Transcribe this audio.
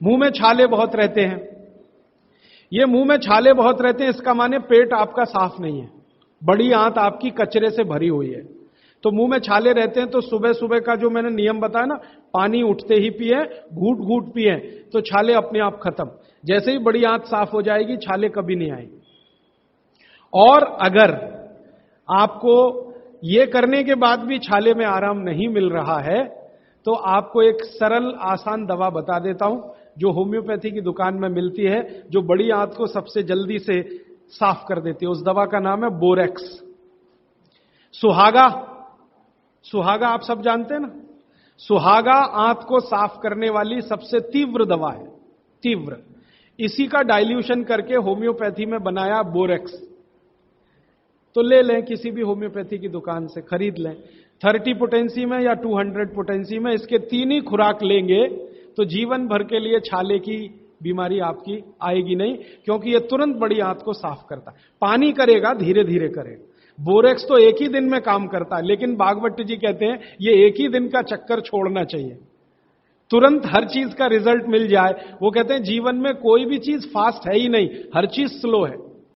मुँह में छाले बहुत रहते हैं। ये मुँह में छाले बहुत रहते हैं, इसका माने पेट आपका साफ़ नहीं है। बड़ी आंत आपकी कचरे से भरी हुई है। तो मुँह में छाले रहते हैं तो सुबह सुबह का जो मैंने नियम बताया ना, पानी उठते ही पिए घूट घूट पिए तो छाले अपने आप खत्म। जैसे ही बड़ी आंत साफ़ हो जाएगी, छाले कभी नहीं आएगी। और अगर आपको ये करने के बाद भी छाले में आराम नहीं मिल रहा है तो आपको एक सरल, आसान दवा बता देता हूँ। जो होम्योपैथी की दुकान में मिलती है, जो बड़ी आंत को सबसे जल्दी से साफ़ कर देती है। उस दवा का नाम है बोरेक्स। सुहागा। सुहागा आप सब जानते हैं ना? सुहागा आंत को साफ़ करने वाली सबसे तीव्र दवा है। तीव्र। इसी का डाइल्यूशन करके होम्योपैथी में बनाया बोरेक्स। तो ले लें किसी भी होम्योपैथी की दुकान से, खरीद लें। थर्टी पोटेंसी में या टू हंड्रेड पोटेंसी में इसके तीन ही खुराक लेंगे। तो जीवन भर के लिए छाले की बीमारी आपकी आएगी नहीं, क्योंकि यह तुरंत बड़ी आंत को साफ़ करता। पानी करेगा धीरे धीरे करेगा। बोरेक्स तो एक ही दिन में काम करता है, लेकिन बागवट जी कहते हैं, ये एक ही दिन का चक्कर छोड़ना चाहिए। तुरंत हर चीज़ का रिज़ल्ट मिल जाए। वो कहते हैं, जीवन में कोई भी चीज़ फास्ट है ही नहीं, हर चीज़ स्लो है।